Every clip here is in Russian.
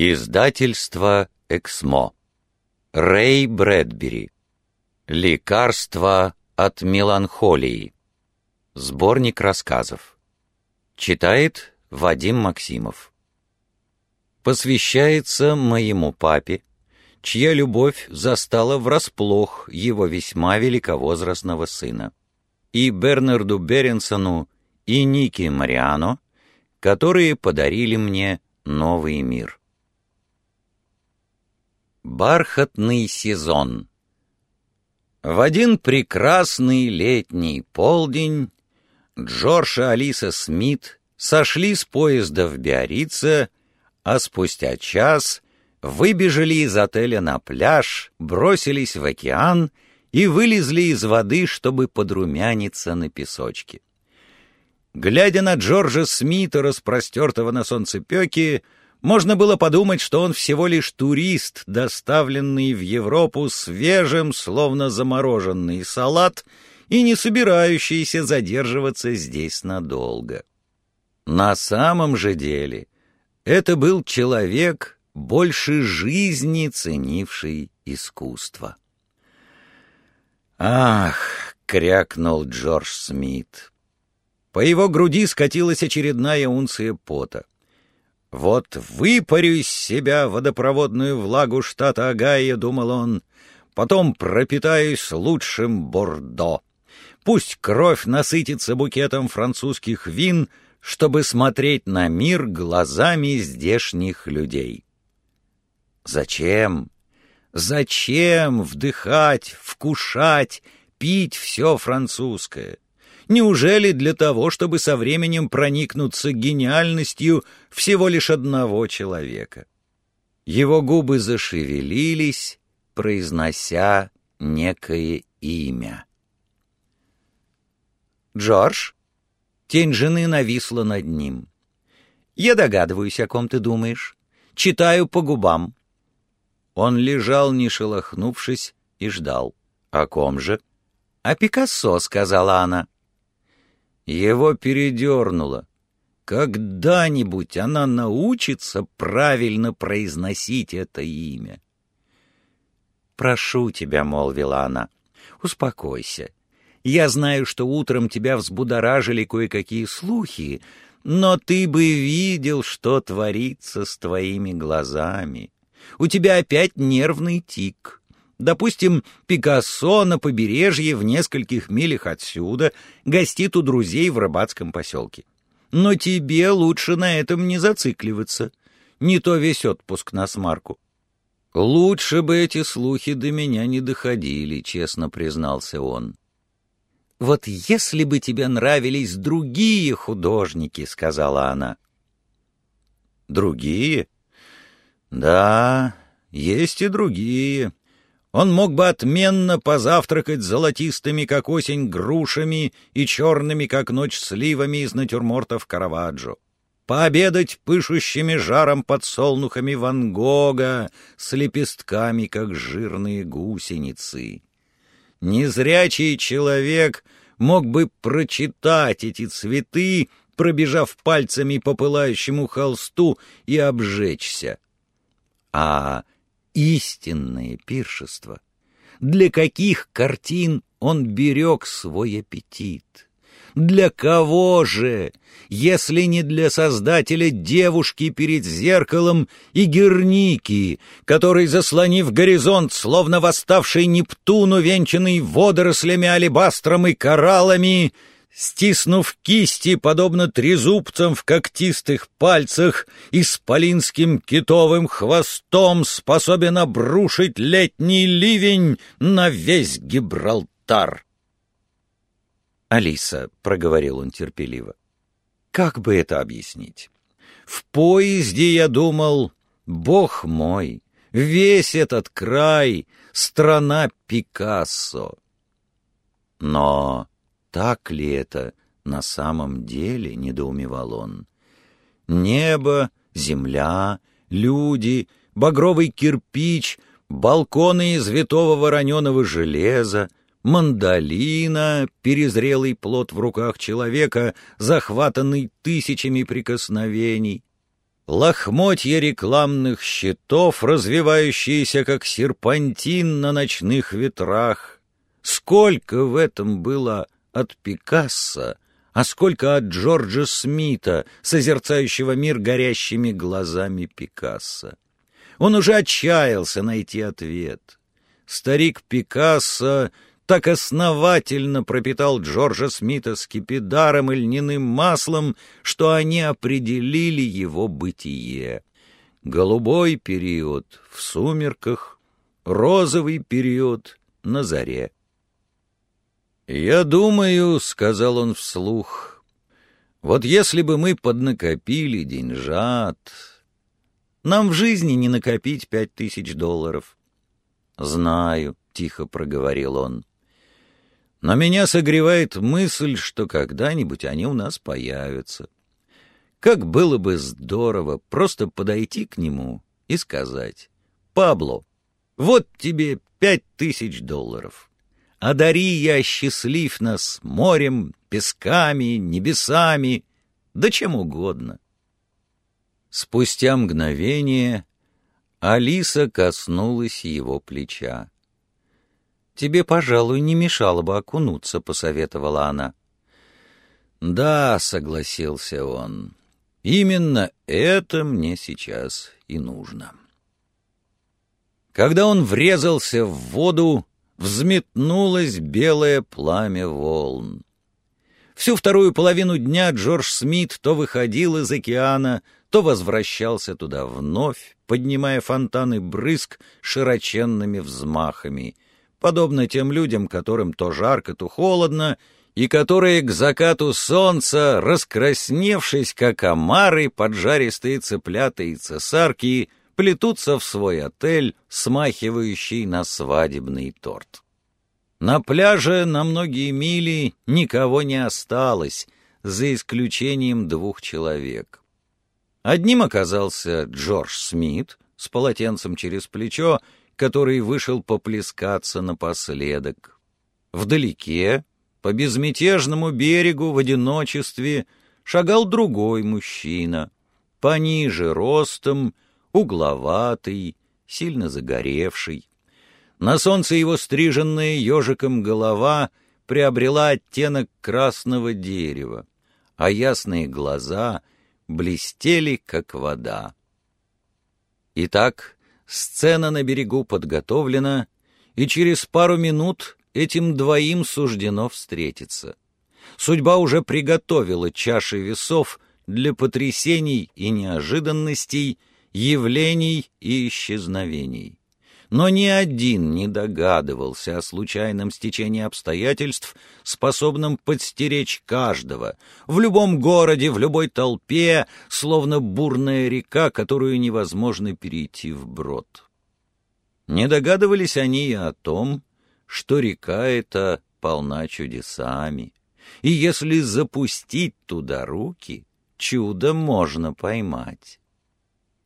Издательство «Эксмо». Рэй Брэдбери. Лекарство от меланхолии. Сборник рассказов. Читает Вадим Максимов. Посвящается моему папе, чья любовь застала врасплох его весьма великовозрастного сына, и Бернарду Беренсону, и Нике Мариано, которые подарили мне новый мир. Бархатный сезон В один прекрасный летний полдень Джордж и Алиса Смит сошли с поезда в Биорице, а спустя час выбежали из отеля на пляж, бросились в океан и вылезли из воды, чтобы подрумяниться на песочке. Глядя на Джорджа Смита, распростертого на солнцепеке, можно было подумать, что он всего лишь турист, доставленный в Европу свежим, словно замороженный салат, и не собирающийся задерживаться здесь надолго. На самом же деле это был человек, больше жизни ценивший искусство. «Ах!» — крякнул Джордж Смит. По его груди скатилась очередная унция пота. «Вот выпарю из себя водопроводную влагу штата Огайо», — думал он, — «потом пропитаюсь лучшим бордо. Пусть кровь насытится букетом французских вин, чтобы смотреть на мир глазами здешних людей». Зачем? Зачем вдыхать, вкушать, пить все французское? Неужели для того, чтобы со временем проникнуться гениальностью всего лишь одного человека? Его губы зашевелились, произнося некое имя. «Джордж?» Тень жены нависла над ним. «Я догадываюсь, о ком ты думаешь. Читаю по губам». Он лежал, не шелохнувшись, и ждал. «О ком же?» «О Пикассо», — сказала она. Его передернуло. Когда-нибудь она научится правильно произносить это имя. «Прошу тебя», — молвила она, — «успокойся. Я знаю, что утром тебя взбудоражили кое-какие слухи, но ты бы видел, что творится с твоими глазами. У тебя опять нервный тик. Допустим, Пикассо на побережье в нескольких милях отсюда гостит у друзей в рыбацком поселке. Но тебе лучше на этом не зацикливаться. Не то весь отпуск на смарку. «Лучше бы эти слухи до меня не доходили», — честно признался он. «Вот если бы тебе нравились другие художники», — сказала она. «Другие?» «Да, есть и другие он мог бы отменно позавтракать золотистыми, как осень, грушами и черными, как ночь, сливами из натюрмортов Караваджо, пообедать пышущими жаром подсолнухами Ван Гога с лепестками, как жирные гусеницы. Незрячий человек мог бы прочитать эти цветы, пробежав пальцами по пылающему холсту и обжечься. А истинное пиршество, для каких картин он берег свой аппетит. Для кого же, если не для создателя девушки перед зеркалом и герники, который, заслонив горизонт, словно восставший Нептун, увенчанный водорослями, алебастром и кораллами, стиснув кисти, подобно трезубцам в когтистых пальцах, и с полинским китовым хвостом способен обрушить летний ливень на весь Гибралтар. «Алиса», — проговорил он терпеливо, — «как бы это объяснить? В поезде я думал, бог мой, весь этот край — страна Пикассо. Но так ли это на самом деле, недоумевал он. Небо, земля, люди, багровый кирпич, балконы из витого вороненого железа, мандолина, перезрелый плод в руках человека, захватанный тысячами прикосновений. лохмотья рекламных щитов, развивающиеся как серпантин на ночных ветрах. Сколько в этом было от Пикассо, а сколько от Джорджа Смита, созерцающего мир горящими глазами Пикассо. Он уже отчаялся найти ответ. Старик Пикассо так основательно пропитал Джорджа Смита скипидаром и льняным маслом, что они определили его бытие. Голубой период в сумерках, розовый период на заре. «Я думаю», — сказал он вслух, — «вот если бы мы поднакопили деньжат, нам в жизни не накопить пять тысяч долларов». «Знаю», — тихо проговорил он. Но меня согревает мысль, что когда-нибудь они у нас появятся. Как было бы здорово просто подойти к нему и сказать, «Пабло, вот тебе пять тысяч долларов. Одари я счастлив нас морем, песками, небесами, да чем угодно». Спустя мгновение Алиса коснулась его плеча. «Тебе, пожалуй, не мешало бы окунуться», — посоветовала она. «Да», — согласился он, — «именно это мне сейчас и нужно». Когда он врезался в воду, взметнулось белое пламя волн. Всю вторую половину дня Джордж Смит то выходил из океана, то возвращался туда вновь, поднимая фонтаны брызг широченными взмахами — подобно тем людям, которым то жарко, то холодно, и которые к закату солнца, раскрасневшись, как омары, поджаристые цыплята и цесарки, плетутся в свой отель, смахивающий на свадебный торт. На пляже на многие мили никого не осталось, за исключением двух человек. Одним оказался Джордж Смит с полотенцем через плечо который вышел поплескаться напоследок. Вдалеке, по безмятежному берегу в одиночестве, шагал другой мужчина, пониже ростом, угловатый, сильно загоревший. На солнце его стриженная ежиком голова приобрела оттенок красного дерева, а ясные глаза блестели, как вода. Итак, Сцена на берегу подготовлена, и через пару минут этим двоим суждено встретиться. Судьба уже приготовила чаши весов для потрясений и неожиданностей, явлений и исчезновений но ни один не догадывался о случайном стечении обстоятельств, способном подстеречь каждого, в любом городе, в любой толпе, словно бурная река, которую невозможно перейти вброд. Не догадывались они и о том, что река эта полна чудесами, и если запустить туда руки, чудо можно поймать.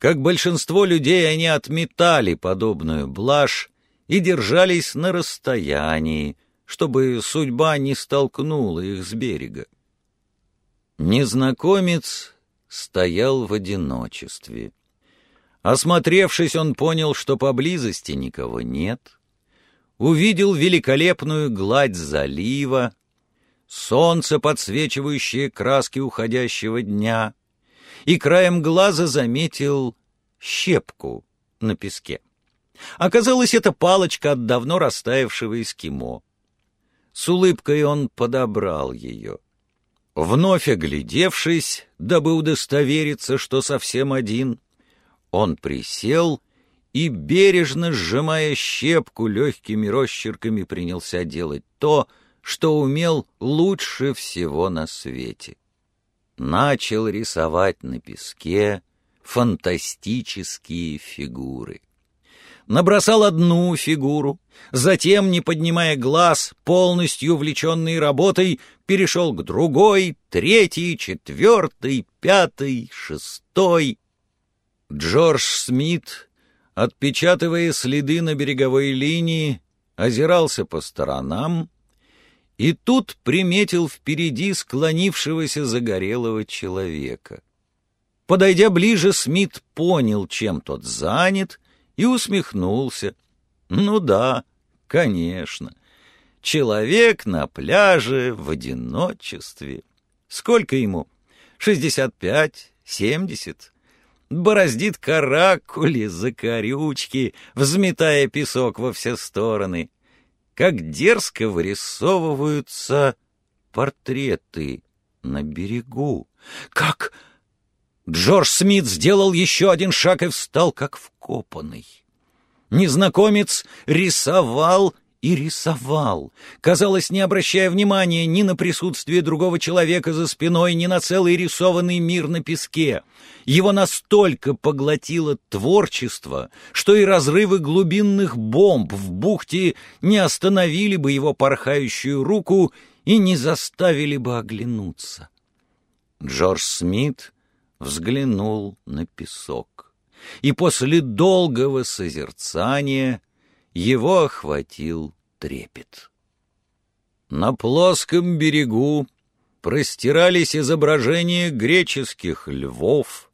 Как большинство людей, они отметали подобную блажь и держались на расстоянии, чтобы судьба не столкнула их с берега. Незнакомец стоял в одиночестве. Осмотревшись, он понял, что поблизости никого нет. Увидел великолепную гладь залива, солнце, подсвечивающее краски уходящего дня — и краем глаза заметил щепку на песке. Оказалось, это палочка от давно растаявшего эскимо. С улыбкой он подобрал ее. Вновь оглядевшись, дабы удостовериться, что совсем один, он присел и, бережно сжимая щепку, легкими росчерками принялся делать то, что умел лучше всего на свете начал рисовать на песке фантастические фигуры. Набросал одну фигуру, затем, не поднимая глаз, полностью увлеченный работой, перешел к другой, третьей, четвертой, пятой, шестой. Джордж Смит, отпечатывая следы на береговой линии, озирался по сторонам, и тут приметил впереди склонившегося загорелого человека. Подойдя ближе, Смит понял, чем тот занят, и усмехнулся. Ну да, конечно. Человек на пляже в одиночестве. Сколько ему? Шестьдесят пять? Семьдесят? Бороздит каракули, закорючки, взметая песок во все стороны. Как дерзко вырисовываются портреты на берегу. Как... Джордж Смит сделал еще один шаг и встал как вкопанный. Незнакомец рисовал и рисовал, казалось, не обращая внимания ни на присутствие другого человека за спиной, ни на целый рисованный мир на песке. Его настолько поглотило творчество, что и разрывы глубинных бомб в бухте не остановили бы его порхающую руку и не заставили бы оглянуться. Джордж Смит взглянул на песок, и после долгого созерцания его охватил трепет. На плоском берегу простирались изображения греческих львов,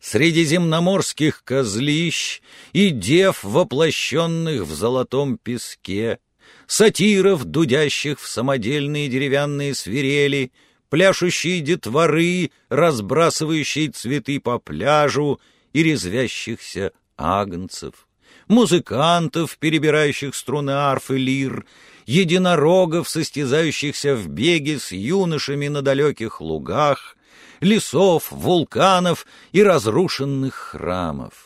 средиземноморских козлищ и дев, воплощенных в золотом песке, сатиров, дудящих в самодельные деревянные свирели, пляшущие детворы, разбрасывающие цветы по пляжу и резвящихся агнцев музыкантов, перебирающих струны арф и лир, единорогов, состязающихся в беге с юношами на далеких лугах, лесов, вулканов и разрушенных храмов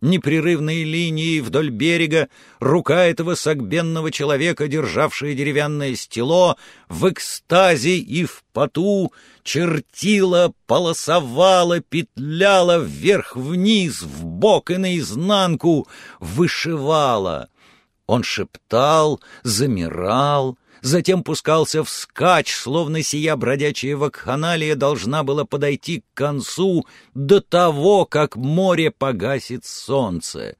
непрерывные линии вдоль берега, рука этого согбенного человека, державшая деревянное стело, в экстазе и в поту чертила, полосовала, петляла вверх-вниз, в бок и наизнанку, вышивала. Он шептал, замирал, затем пускался вскачь, словно сия бродячая вакханалия должна была подойти к концу до того, как море погасит солнце.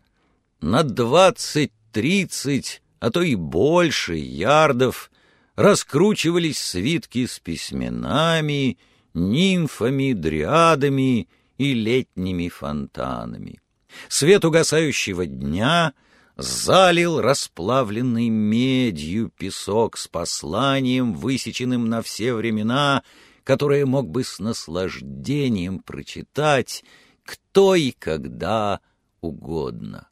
На двадцать-тридцать, а то и больше ярдов раскручивались свитки с письменами, нимфами, дриадами и летними фонтанами. Свет угасающего дня — залил расплавленной медью песок с посланием, высеченным на все времена, которое мог бы с наслаждением прочитать кто и когда угодно.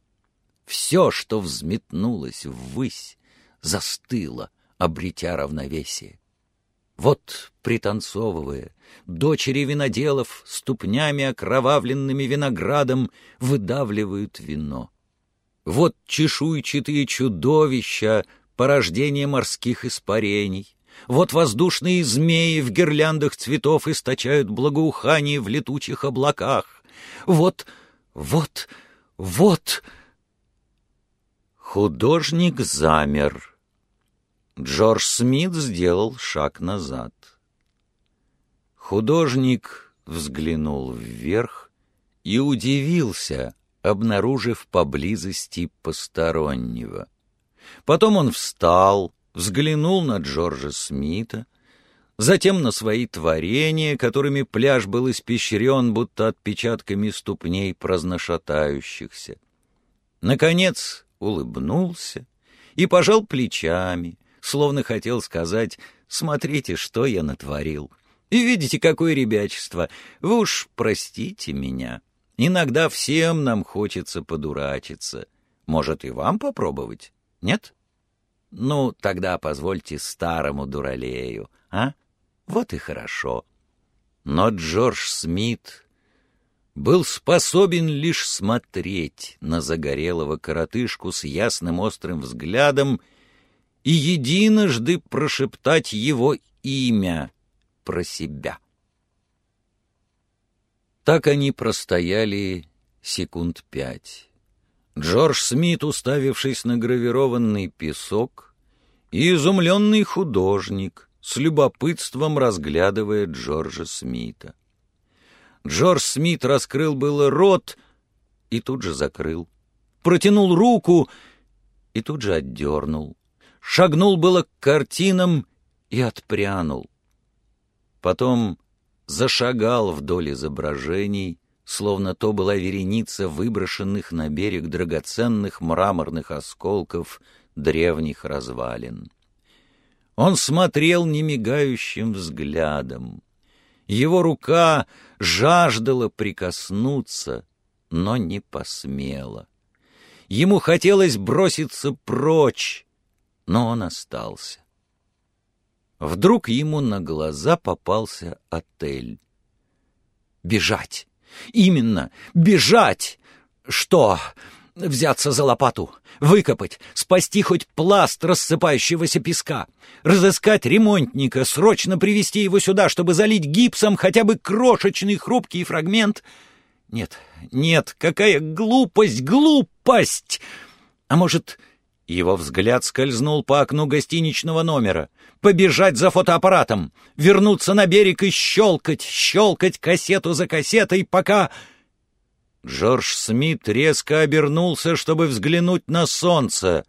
Все, что взметнулось ввысь, застыло, обретя равновесие. Вот, пританцовывая, дочери виноделов ступнями окровавленными виноградом выдавливают вино. Вот чешуйчатые чудовища, порождение морских испарений. Вот воздушные змеи в гирляндах цветов источают благоухание в летучих облаках. Вот, вот, вот... Художник замер. Джордж Смит сделал шаг назад. Художник взглянул вверх и удивился, обнаружив поблизости постороннего. Потом он встал, взглянул на Джорджа Смита, затем на свои творения, которыми пляж был испещрен, будто отпечатками ступней праздношатающихся. Наконец улыбнулся и пожал плечами, словно хотел сказать «Смотрите, что я натворил». И видите, какое ребячество. Вы уж простите меня. Иногда всем нам хочется подурачиться. Может, и вам попробовать? Нет? Ну, тогда позвольте старому дуралею, а? Вот и хорошо. Но Джордж Смит был способен лишь смотреть на загорелого коротышку с ясным острым взглядом и единожды прошептать его имя про себя. Так они простояли секунд пять. Джордж Смит, уставившись на гравированный песок, и изумленный художник, с любопытством разглядывая Джорджа Смита. Джордж Смит раскрыл было рот и тут же закрыл. Протянул руку и тут же отдернул. Шагнул было к картинам и отпрянул. Потом зашагал вдоль изображений, словно то была вереница выброшенных на берег драгоценных мраморных осколков древних развалин. Он смотрел немигающим взглядом. Его рука жаждала прикоснуться, но не посмела. Ему хотелось броситься прочь, но он остался. Вдруг ему на глаза попался отель. Бежать! Именно, бежать! Что? Взяться за лопату, выкопать, спасти хоть пласт рассыпающегося песка, разыскать ремонтника, срочно привести его сюда, чтобы залить гипсом хотя бы крошечный хрупкий фрагмент. Нет, нет, какая глупость, глупость! А может, его взгляд скользнул по окну гостиничного номера. Побежать за фотоаппаратом, вернуться на берег и щелкать, щелкать кассету за кассетой, пока... Джордж Смит резко обернулся, чтобы взглянуть на солнце.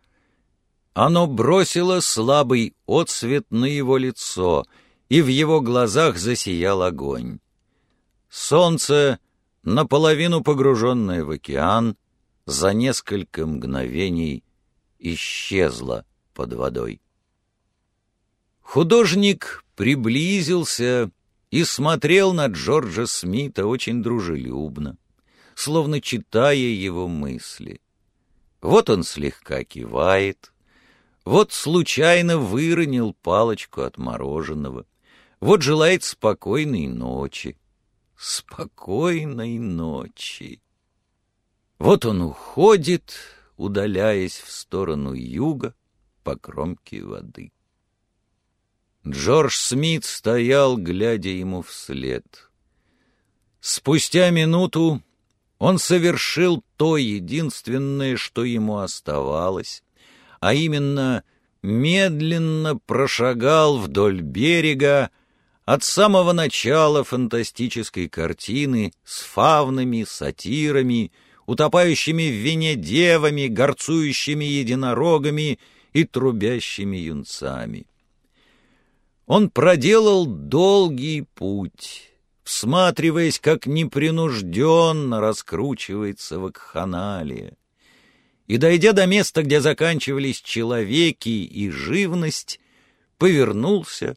Оно бросило слабый отсвет на его лицо, и в его глазах засиял огонь. Солнце, наполовину погруженное в океан, за несколько мгновений исчезла под водой. Художник приблизился и смотрел на Джорджа Смита очень дружелюбно, словно читая его мысли. Вот он слегка кивает, вот случайно выронил палочку от мороженого, вот желает спокойной ночи. Спокойной ночи. Вот он уходит, удаляясь в сторону юга по кромке воды. Джордж Смит стоял, глядя ему вслед. Спустя минуту он совершил то единственное, что ему оставалось, а именно медленно прошагал вдоль берега от самого начала фантастической картины с фавнами, сатирами, утопающими в вине девами, горцующими единорогами и трубящими юнцами. Он проделал долгий путь, всматриваясь, как непринужденно раскручивается вакханалия. И, дойдя до места, где заканчивались человеки и живность, повернулся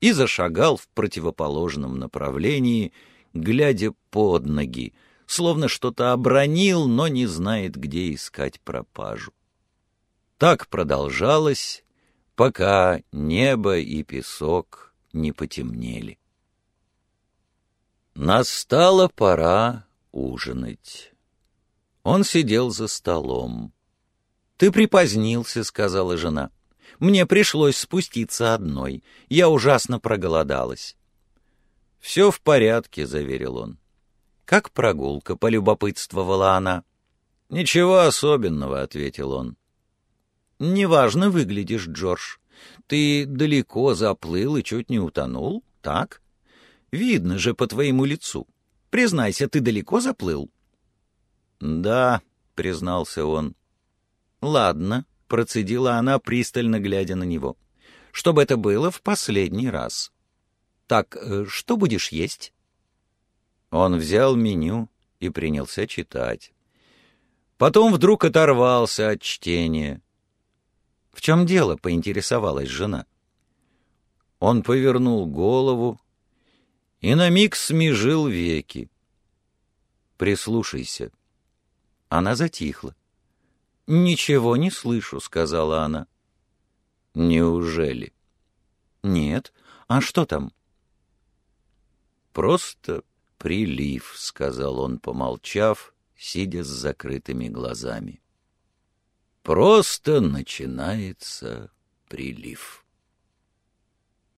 и зашагал в противоположном направлении, глядя под ноги, словно что-то обронил, но не знает, где искать пропажу. Так продолжалось, пока небо и песок не потемнели. Настала пора ужинать. Он сидел за столом. «Ты припозднился», — сказала жена. «Мне пришлось спуститься одной. Я ужасно проголодалась». «Все в порядке», — заверил он. «Как прогулка?» — полюбопытствовала она. «Ничего особенного», — ответил он. «Неважно выглядишь, Джордж. Ты далеко заплыл и чуть не утонул, так? Видно же по твоему лицу. Признайся, ты далеко заплыл?» «Да», — признался он. «Ладно», — процедила она, пристально глядя на него. «Чтобы это было в последний раз. Так, э, что будешь есть?» Он взял меню и принялся читать. Потом вдруг оторвался от чтения. «В чем дело?» — поинтересовалась жена. Он повернул голову и на миг смежил веки. «Прислушайся». Она затихла. «Ничего не слышу», — сказала она. «Неужели?» «Нет. А что там?» «Просто «Прилив», — сказал он, помолчав, сидя с закрытыми глазами. «Просто начинается прилив».